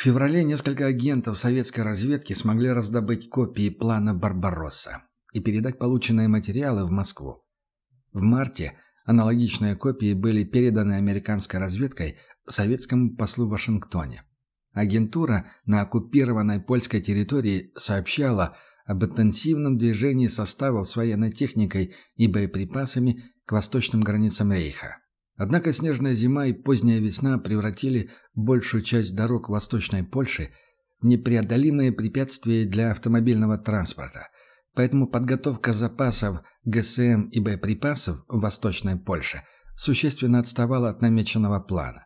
В феврале несколько агентов советской разведки смогли раздобыть копии плана «Барбаросса» и передать полученные материалы в Москву. В марте аналогичные копии были переданы американской разведкой советскому послу в Вашингтоне. Агентура на оккупированной польской территории сообщала об интенсивном движении составов с военной техникой и боеприпасами к восточным границам Рейха. Однако снежная зима и поздняя весна превратили большую часть дорог Восточной Польши в непреодолимые препятствия для автомобильного транспорта, поэтому подготовка запасов ГСМ и боеприпасов в Восточной Польше существенно отставала от намеченного плана.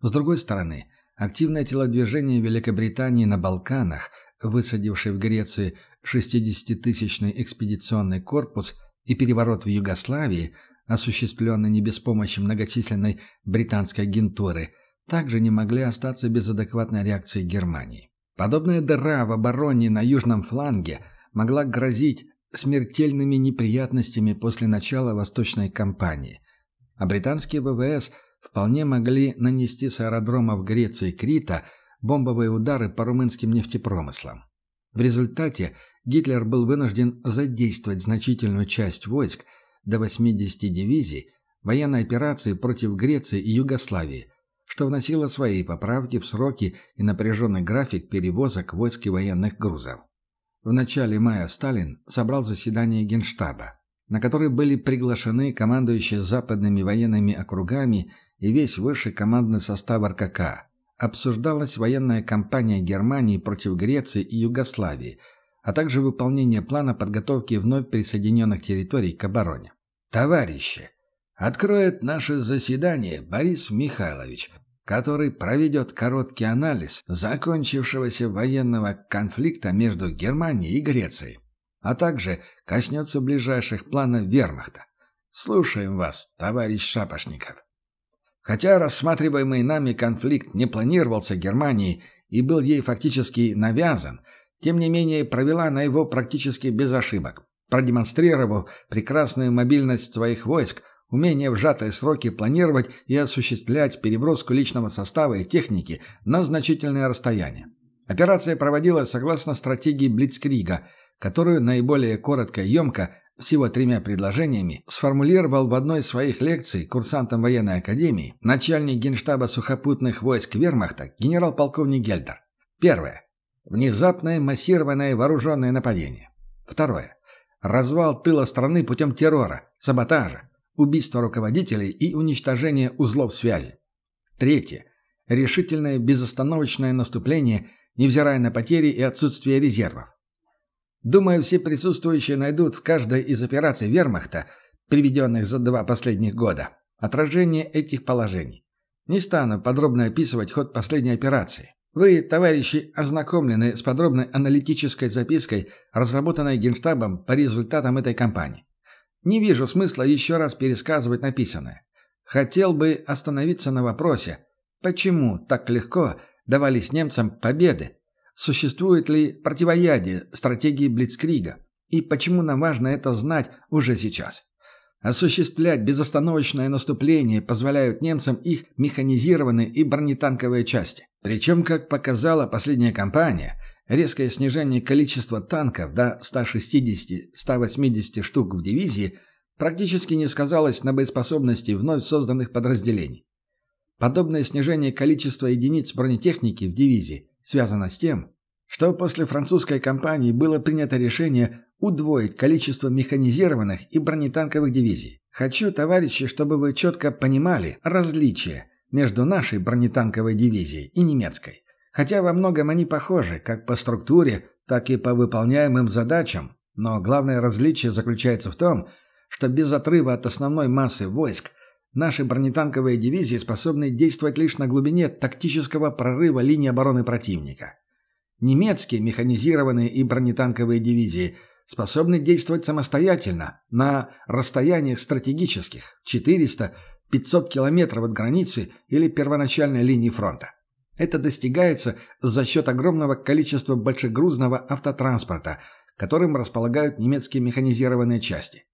С другой стороны, активное телодвижение Великобритании на Балканах, высадивший в Греции 60-тысячный экспедиционный корпус и переворот в Югославии – осуществленный не без помощи многочисленной британской агентуры, также не могли остаться без адекватной реакции Германии. Подобная дыра в обороне на южном фланге могла грозить смертельными неприятностями после начала Восточной кампании, а британские ВВС вполне могли нанести с аэродромов Греции Крита бомбовые удары по румынским нефтепромыслам. В результате Гитлер был вынужден задействовать значительную часть войск – до 80 дивизий военной операции против Греции и Югославии, что вносило свои поправки в сроки и напряженный график перевозок войск и военных грузов. В начале мая Сталин собрал заседание Генштаба, на которое были приглашены командующие западными военными округами и весь высший командный состав РКК. Обсуждалась военная кампания Германии против Греции и Югославии, а также выполнение плана подготовки вновь присоединенных территорий к обороне. Товарищи, откроет наше заседание Борис Михайлович, который проведет короткий анализ закончившегося военного конфликта между Германией и Грецией, а также коснется ближайших планов вермахта. Слушаем вас, товарищ Шапошников. Хотя рассматриваемый нами конфликт не планировался Германией и был ей фактически навязан, тем не менее провела на его практически без ошибок продемонстрировав прекрасную мобильность своих войск, умение в сжатые сроки планировать и осуществлять переброску личного состава и техники на значительное расстояние. Операция проводилась согласно стратегии Блицкрига, которую наиболее коротко и емко, всего тремя предложениями, сформулировал в одной из своих лекций курсантам военной академии начальник генштаба сухопутных войск Вермахта генерал-полковник Гельдер. Первое. Внезапное массированное вооруженное нападение. Второе развал тыла страны путем террора, саботажа, убийства руководителей и уничтожения узлов связи. Третье. Решительное безостановочное наступление, невзирая на потери и отсутствие резервов. Думаю, все присутствующие найдут в каждой из операций вермахта, приведенных за два последних года, отражение этих положений. Не стану подробно описывать ход последней операции. Вы, товарищи, ознакомлены с подробной аналитической запиской, разработанной Генштабом по результатам этой кампании. Не вижу смысла еще раз пересказывать написанное. Хотел бы остановиться на вопросе, почему так легко давались немцам победы? Существует ли противоядие стратегии Блицкрига? И почему нам важно это знать уже сейчас? Осуществлять безостановочное наступление позволяют немцам их механизированные и бронетанковые части. Причем, как показала последняя кампания, резкое снижение количества танков до 160-180 штук в дивизии практически не сказалось на боеспособности вновь созданных подразделений. Подобное снижение количества единиц бронетехники в дивизии связано с тем, что после французской кампании было принято решение удвоить количество механизированных и бронетанковых дивизий. Хочу, товарищи, чтобы вы четко понимали различия между нашей бронетанковой дивизией и немецкой. Хотя во многом они похожи как по структуре, так и по выполняемым задачам, но главное различие заключается в том, что без отрыва от основной массы войск наши бронетанковые дивизии способны действовать лишь на глубине тактического прорыва линии обороны противника. Немецкие механизированные и бронетанковые дивизии – способны действовать самостоятельно на расстояниях стратегических 400-500 километров от границы или первоначальной линии фронта. Это достигается за счет огромного количества большегрузного автотранспорта, которым располагают немецкие механизированные части.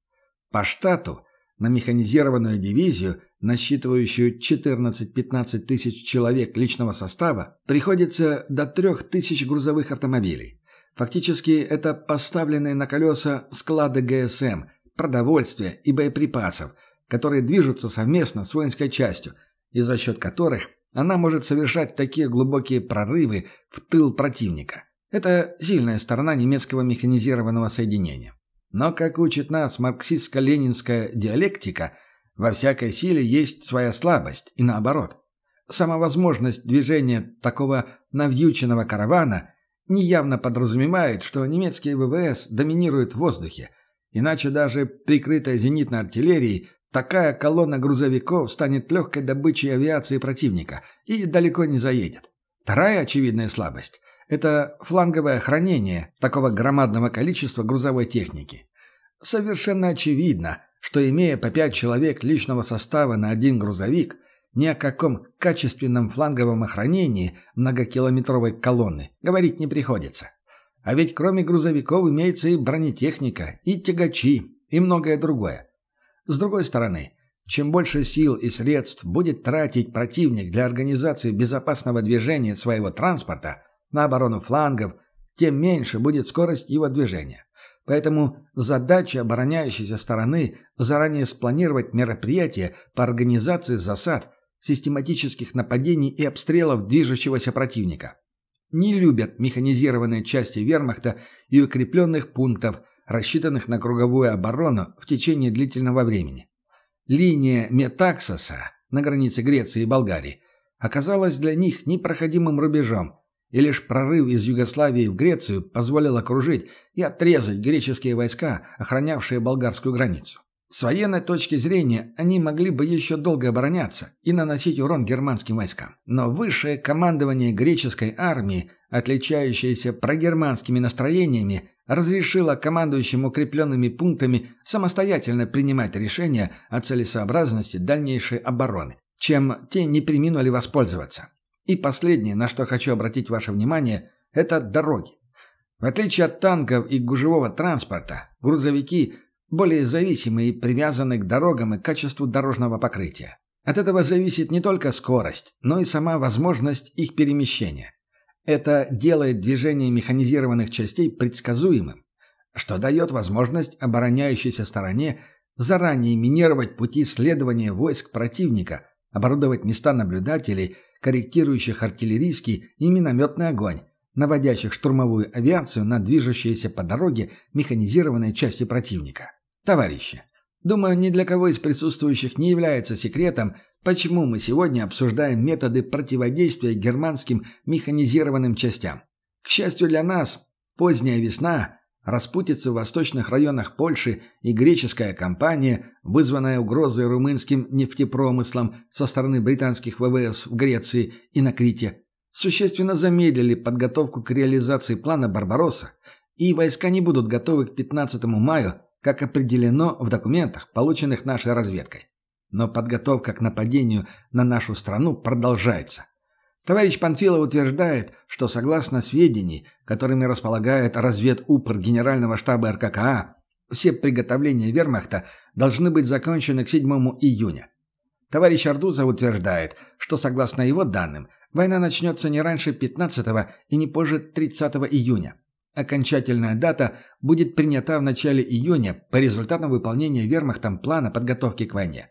По штату на механизированную дивизию насчитывающую 14-15 тысяч человек личного состава, приходится до 3 тысяч грузовых автомобилей. Фактически это поставленные на колеса склады ГСМ, продовольствия и боеприпасов, которые движутся совместно с воинской частью, и за счет которых она может совершать такие глубокие прорывы в тыл противника. Это сильная сторона немецкого механизированного соединения. Но, как учит нас марксистско-ленинская диалектика, во всякой силе есть своя слабость, и наоборот. Сама возможность движения такого навьюченного каравана неявно подразумевает, что немецкие ВВС доминируют в воздухе, иначе даже прикрытая зенитной артиллерией такая колонна грузовиков станет легкой добычей авиации противника и далеко не заедет. Вторая очевидная слабость – это фланговое хранение такого громадного количества грузовой техники. Совершенно очевидно, что имея по пять человек личного состава на один грузовик – ни о каком качественном фланговом охранении многокилометровой колонны говорить не приходится. А ведь кроме грузовиков имеется и бронетехника, и тягачи, и многое другое. С другой стороны, чем больше сил и средств будет тратить противник для организации безопасного движения своего транспорта на оборону флангов, тем меньше будет скорость его движения. Поэтому задача обороняющейся стороны заранее спланировать мероприятия по организации засад систематических нападений и обстрелов движущегося противника. Не любят механизированные части вермахта и укрепленных пунктов, рассчитанных на круговую оборону в течение длительного времени. Линия Метаксоса на границе Греции и Болгарии оказалась для них непроходимым рубежом, и лишь прорыв из Югославии в Грецию позволил окружить и отрезать греческие войска, охранявшие болгарскую границу. С военной точки зрения они могли бы еще долго обороняться и наносить урон германским войскам. Но высшее командование греческой армии, отличающееся прогерманскими настроениями, разрешило командующим укрепленными пунктами самостоятельно принимать решения о целесообразности дальнейшей обороны, чем те не приминули воспользоваться. И последнее, на что хочу обратить ваше внимание, это дороги. В отличие от танков и гужевого транспорта, грузовики более зависимы и привязаны к дорогам и качеству дорожного покрытия. От этого зависит не только скорость, но и сама возможность их перемещения. Это делает движение механизированных частей предсказуемым, что дает возможность обороняющейся стороне заранее минировать пути следования войск противника, оборудовать места наблюдателей, корректирующих артиллерийский и минометный огонь, наводящих штурмовую авиацию на движущиеся по дороге механизированные части противника. Товарищи, думаю, ни для кого из присутствующих не является секретом, почему мы сегодня обсуждаем методы противодействия германским механизированным частям. К счастью для нас, поздняя весна, распутица в восточных районах Польши и греческая кампания, вызванная угрозой румынским нефтепромыслом со стороны британских ВВС в Греции и на Крите, существенно замедлили подготовку к реализации плана «Барбаросса», и войска не будут готовы к 15 мая как определено в документах, полученных нашей разведкой. Но подготовка к нападению на нашу страну продолжается. Товарищ Панфилов утверждает, что согласно сведений, которыми располагает разведупр Генерального штаба РККА, все приготовления вермахта должны быть закончены к 7 июня. Товарищ Ардузов утверждает, что согласно его данным, война начнется не раньше 15 и не позже 30 июня. Окончательная дата будет принята в начале июня по результатам выполнения вермахтом плана подготовки к войне.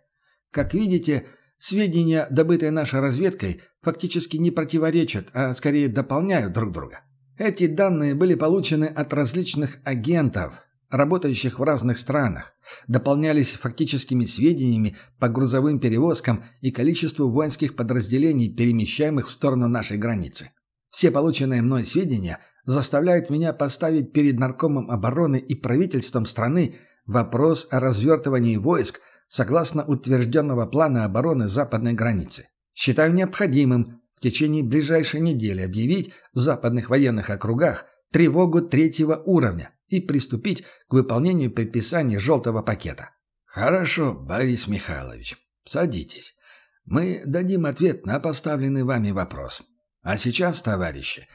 Как видите, сведения, добытые нашей разведкой, фактически не противоречат, а скорее дополняют друг друга. Эти данные были получены от различных агентов, работающих в разных странах, дополнялись фактическими сведениями по грузовым перевозкам и количеству воинских подразделений, перемещаемых в сторону нашей границы. Все полученные мной сведения заставляют меня поставить перед наркомом обороны и правительством страны вопрос о развертывании войск согласно утвержденного плана обороны западной границы. Считаю необходимым в течение ближайшей недели объявить в западных военных округах тревогу третьего уровня и приступить к выполнению предписаний желтого пакета. Хорошо, Борис Михайлович, садитесь. Мы дадим ответ на поставленный вами вопрос. А сейчас, товарищи,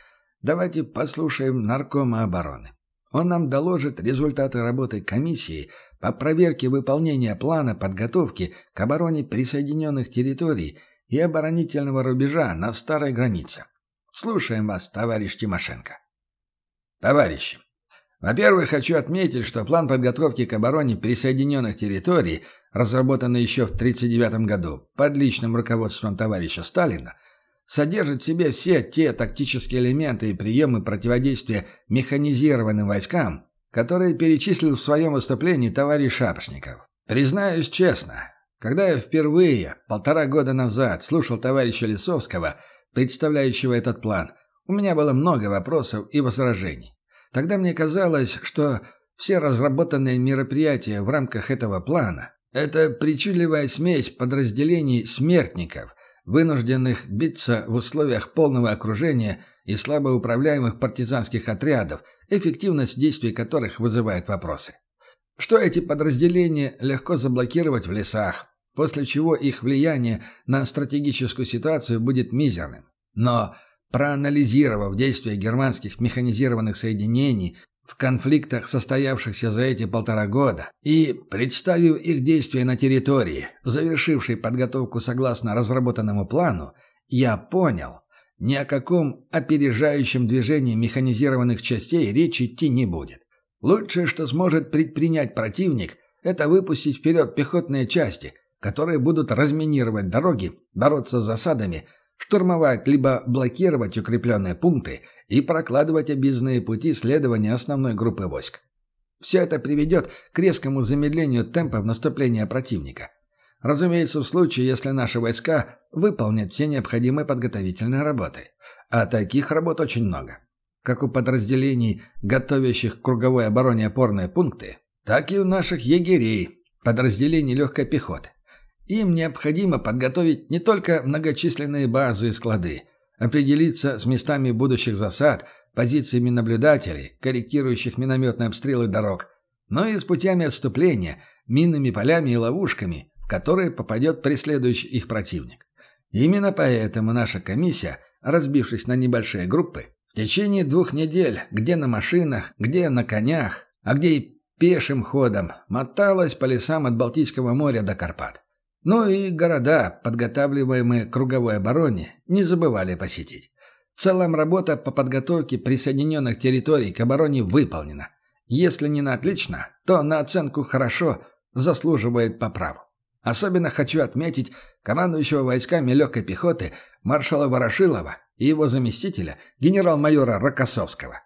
давайте послушаем наркома обороны. Он нам доложит результаты работы комиссии по проверке выполнения плана подготовки к обороне присоединенных территорий и оборонительного рубежа на старой границе. Слушаем вас, товарищ Тимошенко. Товарищи, во-первых, хочу отметить, что план подготовки к обороне присоединенных территорий, разработанный еще в 1939 году под личным руководством товарища Сталина, содержит в себе все те тактические элементы и приемы противодействия механизированным войскам, которые перечислил в своем выступлении товарищ Шапошников. Признаюсь честно, когда я впервые, полтора года назад, слушал товарища Лисовского, представляющего этот план, у меня было много вопросов и возражений. Тогда мне казалось, что все разработанные мероприятия в рамках этого плана – это причудливая смесь подразделений смертников, вынужденных биться в условиях полного окружения и слабо управляемых партизанских отрядов, эффективность действий которых вызывает вопросы. Что эти подразделения легко заблокировать в лесах, после чего их влияние на стратегическую ситуацию будет мизерным. Но проанализировав действия германских механизированных соединений в конфликтах, состоявшихся за эти полтора года, и представив их действия на территории, завершившей подготовку согласно разработанному плану, я понял, ни о каком опережающем движении механизированных частей речи идти не будет. Лучшее, что сможет предпринять противник, это выпустить вперед пехотные части, которые будут разминировать дороги, бороться с засадами, штурмовать либо блокировать укрепленные пункты и прокладывать объездные пути следования основной группы войск. Все это приведет к резкому замедлению темпов наступления противника. Разумеется, в случае, если наши войска выполнят все необходимые подготовительные работы. А таких работ очень много. Как у подразделений, готовящих к круговой обороне опорные пункты, так и у наших егерей, подразделений легкой пехоты. Им необходимо подготовить не только многочисленные базы и склады, определиться с местами будущих засад, позициями наблюдателей, корректирующих минометные обстрелы дорог, но и с путями отступления, минными полями и ловушками, в которые попадет преследующий их противник. Именно поэтому наша комиссия, разбившись на небольшие группы, в течение двух недель, где на машинах, где на конях, а где и пешим ходом, моталась по лесам от Балтийского моря до Карпат. Ну и города, подготавливаемые к круговой обороне, не забывали посетить. В целом работа по подготовке присоединенных территорий к обороне выполнена. Если не на отлично, то на оценку «хорошо» заслуживает по праву. Особенно хочу отметить командующего войсками легкой пехоты маршала Ворошилова и его заместителя генерал-майора Рокоссовского.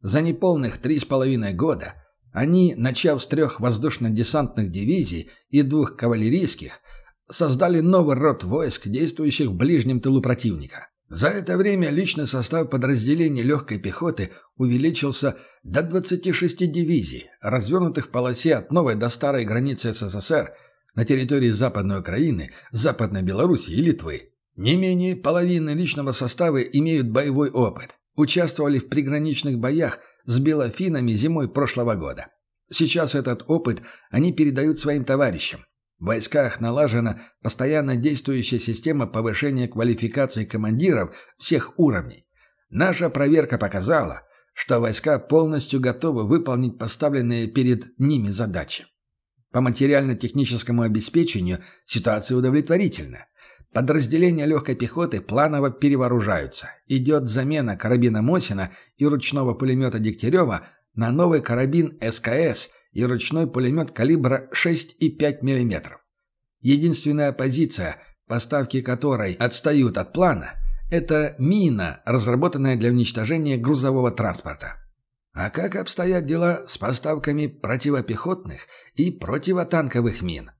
За неполных три с половиной года они, начав с трех воздушно-десантных дивизий и двух кавалерийских, создали новый род войск, действующих в ближнем тылу противника. За это время личный состав подразделений легкой пехоты увеличился до 26 дивизий, развернутых в полосе от новой до старой границы СССР на территории Западной Украины, Западной Белоруссии и Литвы. Не менее половины личного состава имеют боевой опыт, участвовали в приграничных боях с белофинами зимой прошлого года. Сейчас этот опыт они передают своим товарищам, в войсках налажена постоянно действующая система повышения квалификации командиров всех уровней. Наша проверка показала, что войска полностью готовы выполнить поставленные перед ними задачи. По материально-техническому обеспечению ситуация удовлетворительна. Подразделения легкой пехоты планово перевооружаются. Идет замена карабина Мосина и ручного пулемета Дегтярева на новый карабин СКС и ручной пулемет калибра 6,5 мм. Единственная позиция, поставки которой отстают от плана, это мина, разработанная для уничтожения грузового транспорта. А как обстоят дела с поставками противопехотных и противотанковых мин?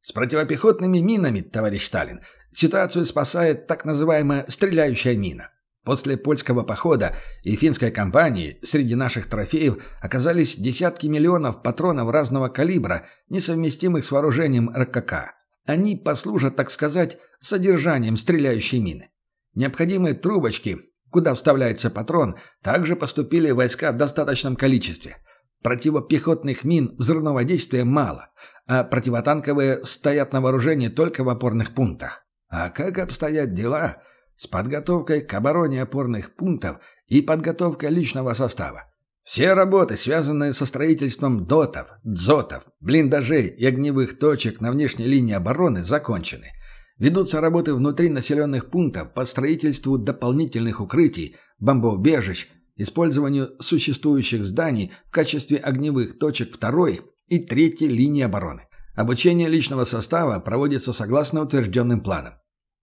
С противопехотными минами, товарищ Сталин, ситуацию спасает так называемая «стреляющая мина». После польского похода и финской кампании среди наших трофеев оказались десятки миллионов патронов разного калибра, несовместимых с вооружением РКК. Они послужат, так сказать, содержанием стреляющей мины. Необходимые трубочки, куда вставляется патрон, также поступили в войска в достаточном количестве. Противопехотных мин взрывного действия мало, а противотанковые стоят на вооружении только в опорных пунктах. А как обстоят дела – с подготовкой к обороне опорных пунктов и подготовкой личного состава. Все работы, связанные со строительством дотов, дзотов, блиндажей и огневых точек на внешней линии обороны, закончены. Ведутся работы внутри населенных пунктов по строительству дополнительных укрытий, бомбоубежищ, использованию существующих зданий в качестве огневых точек второй и третьей линии обороны. Обучение личного состава проводится согласно утвержденным планам.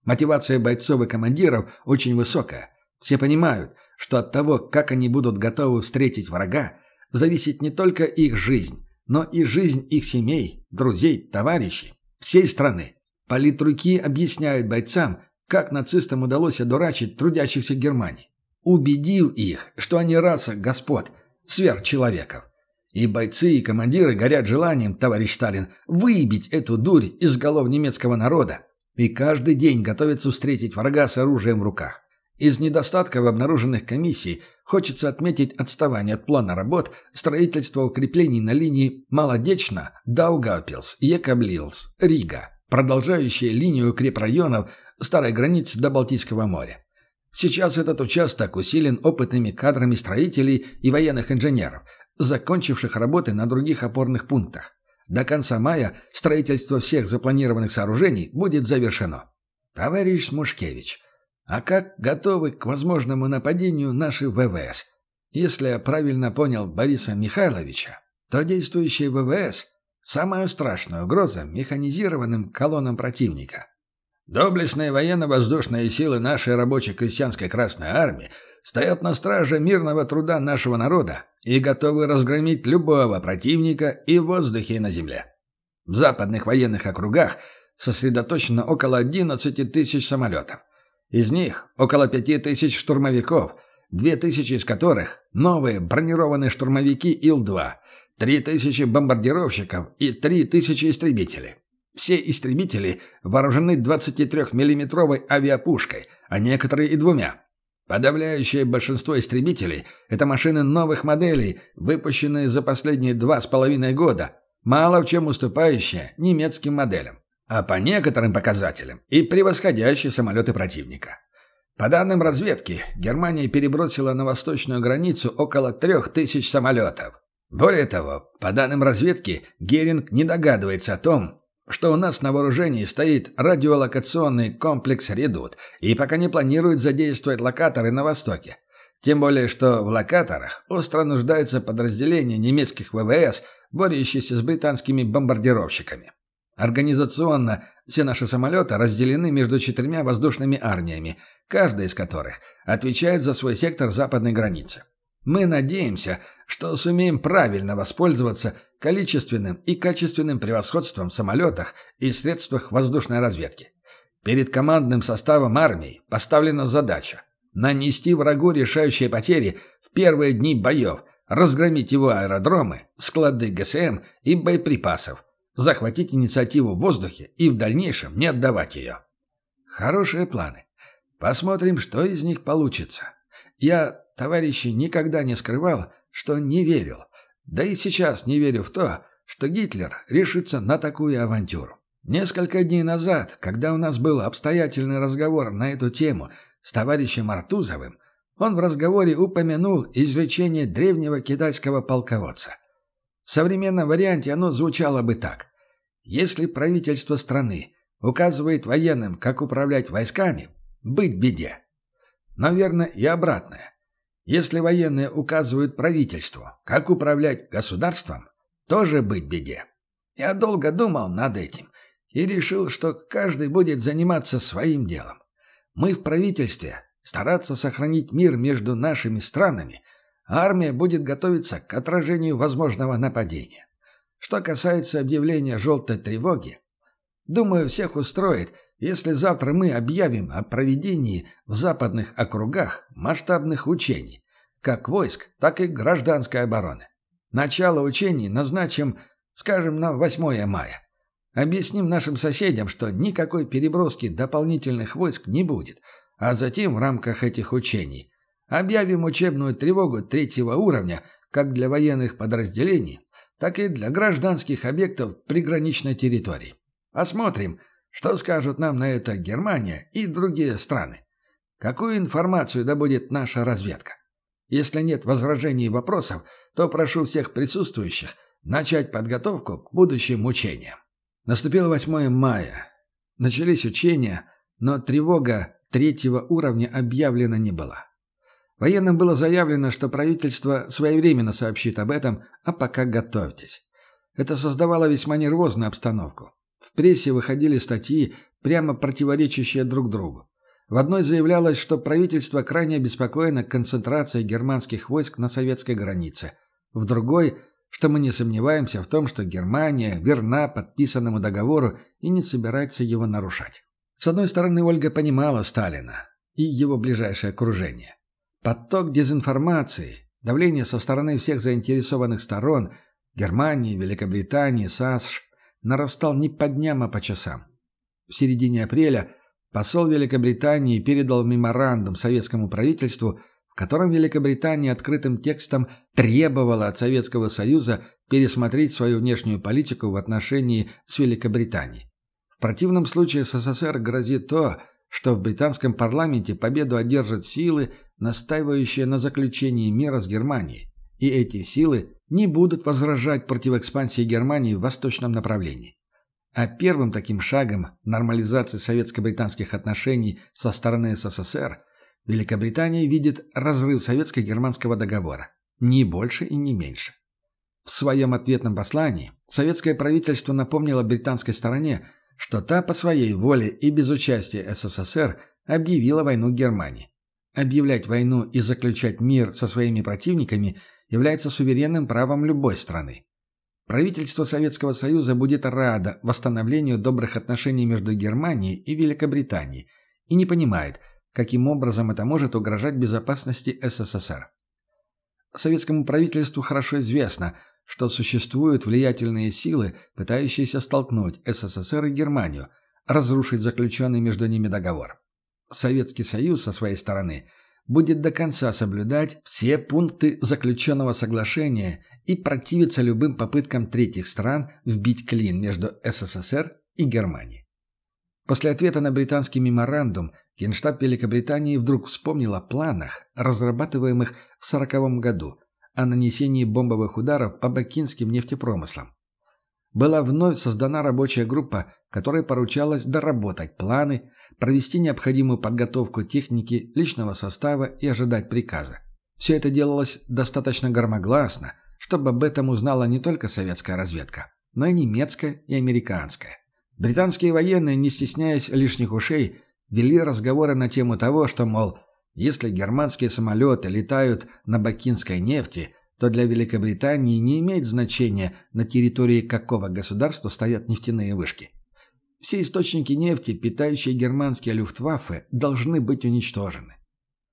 Мотивация бойцов и командиров очень высокая. Все понимают, что от того, как они будут готовы встретить врага, зависит не только их жизнь, но и жизнь их семей, друзей, товарищей, всей страны. Политруки объясняют бойцам, как нацистам удалось одурачить трудящихся Германии. Убедил их, что они раса господ, сверхчеловеков. И бойцы, и командиры горят желанием, товарищ Сталин, выбить эту дурь из голов немецкого народа. И каждый день готовятся встретить врага с оружием в руках. Из недостатков обнаруженных комиссий хочется отметить отставание от плана работ строительства укреплений на линии Молодечно, Даугавпилс, Екаблилс, Рига, продолжающие линию укрепрайонов старой границы до Балтийского моря. Сейчас этот участок усилен опытными кадрами строителей и военных инженеров, закончивших работы на других опорных пунктах. До конца мая строительство всех запланированных сооружений будет завершено. Товарищ Смушкевич, а как готовы к возможному нападению наши ВВС? Если я правильно понял Бориса Михайловича, то действующие ВВС – самая страшная угроза механизированным колоннам противника. Доблестные военно-воздушные силы нашей рабочей крестьянской Красной Армии стоят на страже мирного труда нашего народа и готовы разгромить любого противника и в воздухе, и на земле. В западных военных округах сосредоточено около 11 тысяч самолетов. Из них около 5 тысяч штурмовиков, 2 тысячи из которых новые бронированные штурмовики Ил-2, 3 тысячи бомбардировщиков и 3 тысячи истребителей. Все истребители вооружены 23 миллиметровой авиапушкой, а некоторые и двумя. Подавляющее большинство истребителей – это машины новых моделей, выпущенные за последние два с половиной года, мало в чем уступающие немецким моделям, а по некоторым показателям и превосходящие самолеты противника. По данным разведки, Германия перебросила на восточную границу около трех тысяч самолетов. Более того, по данным разведки, Геринг не догадывается о том, что у нас на вооружении стоит радиолокационный комплекс «Редут» и пока не планирует задействовать локаторы на Востоке. Тем более, что в локаторах остро нуждаются подразделения немецких ВВС, борющиеся с британскими бомбардировщиками. Организационно все наши самолеты разделены между четырьмя воздушными армиями, каждая из которых отвечает за свой сектор западной границы. Мы надеемся, что сумеем правильно воспользоваться количественным и качественным превосходством в самолетах и средствах воздушной разведки. Перед командным составом армии поставлена задача нанести врагу решающие потери в первые дни боев, разгромить его аэродромы, склады ГСМ и боеприпасов, захватить инициативу в воздухе и в дальнейшем не отдавать ее. Хорошие планы. Посмотрим, что из них получится. Я товарищи, никогда не скрывал, что не верил. Да и сейчас не верю в то, что Гитлер решится на такую авантюру. Несколько дней назад, когда у нас был обстоятельный разговор на эту тему с товарищем Артузовым, он в разговоре упомянул изречение древнего китайского полководца. В современном варианте оно звучало бы так. Если правительство страны указывает военным, как управлять войсками, быть беде. Но верно и обратное. Если военные указывают правительству, как управлять государством, тоже быть беде. Я долго думал над этим и решил, что каждый будет заниматься своим делом. Мы в правительстве стараться сохранить мир между нашими странами, а армия будет готовиться к отражению возможного нападения. Что касается объявления желтой тревоги, думаю, всех устроит, если завтра мы объявим о проведении в западных округах масштабных учений, как войск, так и гражданской обороны. Начало учений назначим, скажем, на 8 мая. Объясним нашим соседям, что никакой переброски дополнительных войск не будет, а затем в рамках этих учений объявим учебную тревогу третьего уровня как для военных подразделений, так и для гражданских объектов приграничной территории. Посмотрим, что скажут нам на это Германия и другие страны. Какую информацию добудет наша разведка. Если нет возражений и вопросов, то прошу всех присутствующих начать подготовку к будущим учениям. Наступило 8 мая. Начались учения, но тревога третьего уровня объявлена не была. Военным было заявлено, что правительство своевременно сообщит об этом, а пока готовьтесь. Это создавало весьма нервозную обстановку. В прессе выходили статьи, прямо противоречащие друг другу. В одной заявлялось, что правительство крайне обеспокоено концентрацией германских войск на советской границе. В другой, что мы не сомневаемся в том, что Германия верна подписанному договору и не собирается его нарушать. С одной стороны, Ольга понимала Сталина и его ближайшее окружение. Поток дезинформации, давление со стороны всех заинтересованных сторон – Германии, Великобритании, САСШ – нарастал не по дням, а по часам. В середине апреля посол Великобритании передал меморандум советскому правительству, в котором Великобритания открытым текстом требовала от Советского Союза пересмотреть свою внешнюю политику в отношении с Великобританией. В противном случае СССР грозит то, что в британском парламенте победу одержат силы, настаивающие на заключении мира с Германией, и эти силы не будут возражать против экспансии Германии в восточном направлении. А первым таким шагом нормализации советско-британских отношений со стороны СССР Великобритания видит разрыв советско-германского договора. Ни больше и ни меньше. В своем ответном послании советское правительство напомнило британской стороне, что та по своей воле и без участия СССР объявила войну Германии. Объявлять войну и заключать мир со своими противниками является суверенным правом любой страны. Правительство Советского Союза будет радо восстановлению добрых отношений между Германией и Великобританией и не понимает, каким образом это может угрожать безопасности СССР. Советскому правительству хорошо известно, что существуют влиятельные силы, пытающиеся столкнуть СССР и Германию, разрушить заключенный между ними договор. Советский Союз, со своей стороны, будет до конца соблюдать все пункты заключенного соглашения и противиться любым попыткам третьих стран вбить клин между СССР и Германией. После ответа на британский меморандум Генштаб Великобритании вдруг вспомнил о планах, разрабатываемых в 1940 году, о нанесении бомбовых ударов по бакинским нефтепромыслам. Была вновь создана рабочая группа, которой поручалось доработать планы, провести необходимую подготовку техники, личного состава и ожидать приказа. Все это делалось достаточно громогласно, чтобы об этом узнала не только советская разведка, но и немецкая и американская. Британские военные, не стесняясь лишних ушей, вели разговоры на тему того, что, мол, если германские самолеты летают на бакинской нефти, то для Великобритании не имеет значения, на территории какого государства стоят нефтяные вышки. Все источники нефти, питающие германские люфтваффе, должны быть уничтожены.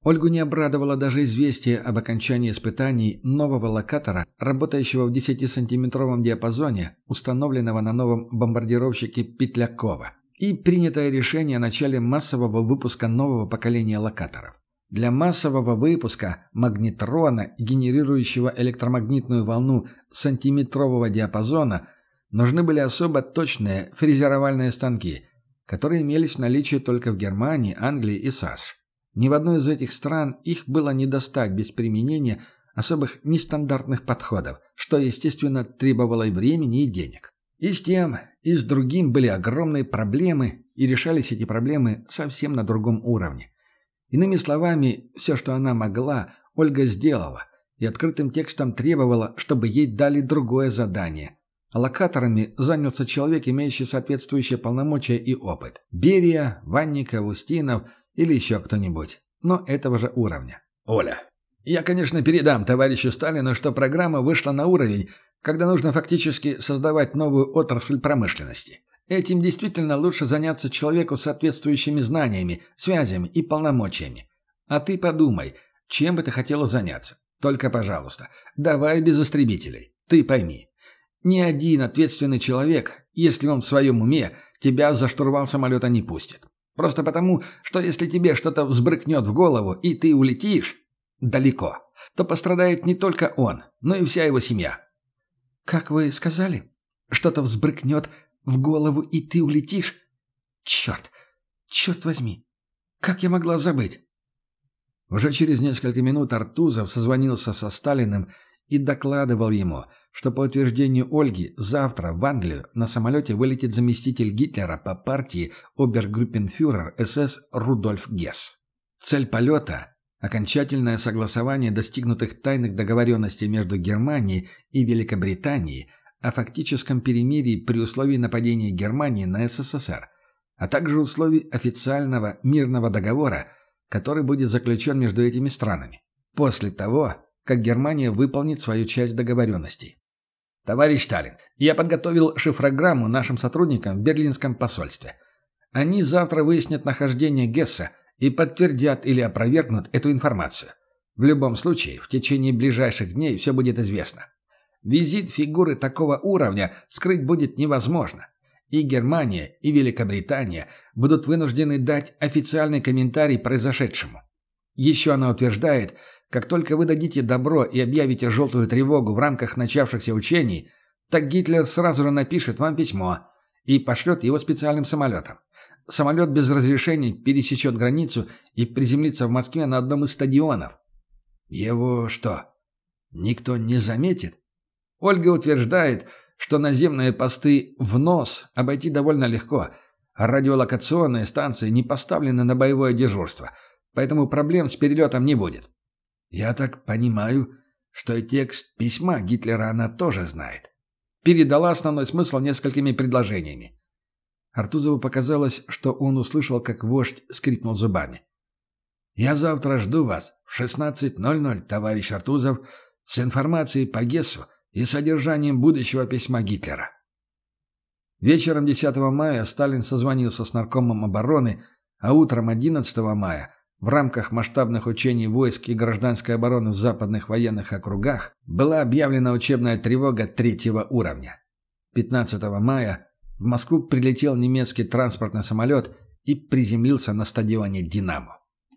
Ольгу не обрадовало даже известие об окончании испытаний нового локатора, работающего в 10-сантиметровом диапазоне, установленного на новом бомбардировщике Петлякова, и принятое решение о начале массового выпуска нового поколения локаторов. Для массового выпуска магнетрона, генерирующего электромагнитную волну сантиметрового диапазона, Нужны были особо точные фрезеровальные станки, которые имелись в наличии только в Германии, Англии и САСШ. Ни в одной из этих стран их было не достать без применения особых нестандартных подходов, что, естественно, требовало и времени, и денег. И с тем, и с другим были огромные проблемы, и решались эти проблемы совсем на другом уровне. Иными словами, все, что она могла, Ольга сделала, и открытым текстом требовала, чтобы ей дали другое задание – Локаторами занялся человек, имеющий соответствующие полномочия и опыт. Берия, Ванников, Устинов или еще кто-нибудь. Но этого же уровня. Оля. Я, конечно, передам товарищу Сталину, что программа вышла на уровень, когда нужно фактически создавать новую отрасль промышленности. Этим действительно лучше заняться человеку соответствующими знаниями, связями и полномочиями. А ты подумай, чем бы ты хотела заняться. Только, пожалуйста, давай без истребителей. Ты пойми, ни один ответственный человек, если он в своем уме, тебя за штурвал самолета не пустит. Просто потому, что если тебе что-то взбрыкнет в голову, и ты улетишь далеко, то пострадает не только он, но и вся его семья. «Как вы сказали? Что-то взбрыкнет в голову, и ты улетишь? Черт! Черт возьми! Как я могла забыть?» Уже через несколько минут Артузов созвонился со Сталиным и докладывал ему, что по утверждению Ольги завтра в Англию на самолете вылетит заместитель Гитлера по партии обергруппенфюрер СС Рудольф Гесс. Цель полета – окончательное согласование достигнутых тайных договоренностей между Германией и Великобританией о фактическом перемирии при условии нападения Германии на СССР, а также условий официального мирного договора, который будет заключен между этими странами. После того, как Германия выполнит свою часть договоренностей. Товарищ Сталин, я подготовил шифрограмму нашим сотрудникам в Берлинском посольстве. Они завтра выяснят нахождение Гесса и подтвердят или опровергнут эту информацию. В любом случае, в течение ближайших дней все будет известно. Визит фигуры такого уровня скрыть будет невозможно. И Германия, и Великобритания будут вынуждены дать официальный комментарий произошедшему. Еще она утверждает, как только вы дадите добро и объявите желтую тревогу в рамках начавшихся учений, так Гитлер сразу же напишет вам письмо и пошлет его специальным самолетом. Самолет без разрешения пересечет границу и приземлится в Москве на одном из стадионов. Его что, никто не заметит? Ольга утверждает, что наземные посты в нос обойти довольно легко, а радиолокационные станции не поставлены на боевое дежурство, поэтому проблем с перелетом не будет. Я так понимаю, что и текст письма Гитлера она тоже знает. Передала основной смысл несколькими предложениями. Артузову показалось, что он услышал, как вождь скрипнул зубами. «Я завтра жду вас в 16.00, товарищ Артузов, с информацией по Гессу и содержанием будущего письма Гитлера». Вечером 10 мая Сталин созвонился с наркомом обороны, а утром 11 мая в рамках масштабных учений войск и гражданской обороны в западных военных округах была объявлена учебная тревога третьего уровня. 15 мая в Москву прилетел немецкий транспортный самолет и приземлился на стадионе «Динамо».